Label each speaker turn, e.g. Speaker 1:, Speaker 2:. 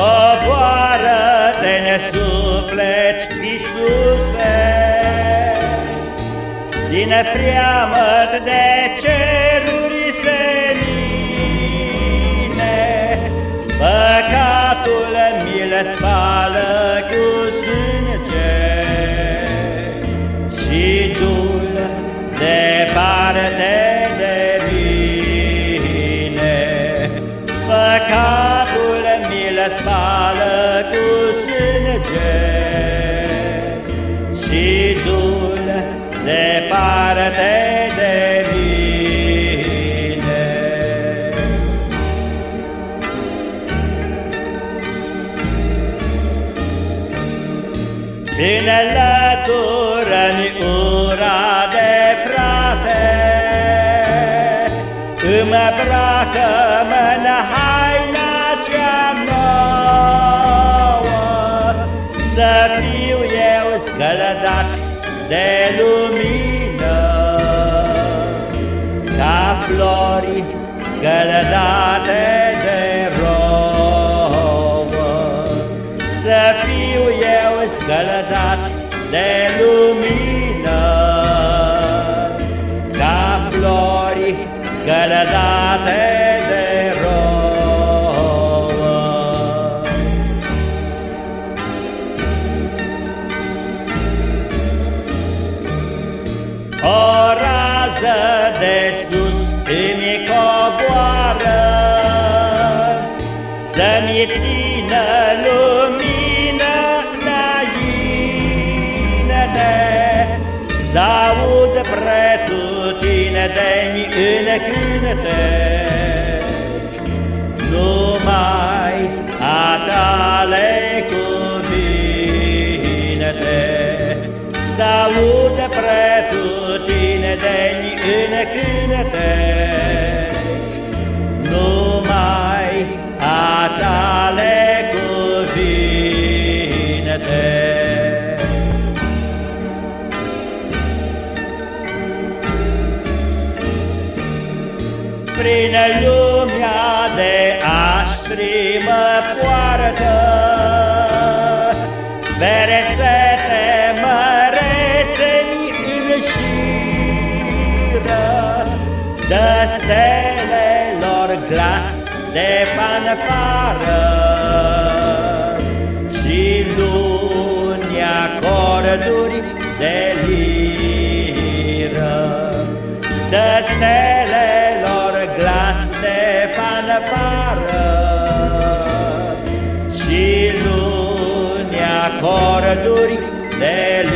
Speaker 1: Poboară-te în suflet, Iisuse, Din preamăt de ceruri senine, Păcatul mi le spală cu sânge. Și dul departe de mine. Bine lătură-mi ura de frate, Îmi îmbracă-mă în de lumină, Ca flori scălădate de rouă, Să fiu eu scălădat de lumină, Să-mi țină lumină înainte Să-aud pretutindeni în cântec Numai a tale cuvinte Să-aud pretutindeni în cântec Prin lumea de aștri mă poartă. Versete mărețe-mi înșiră Dă stelelor glas de fanfară fanfară Și luni acorduri de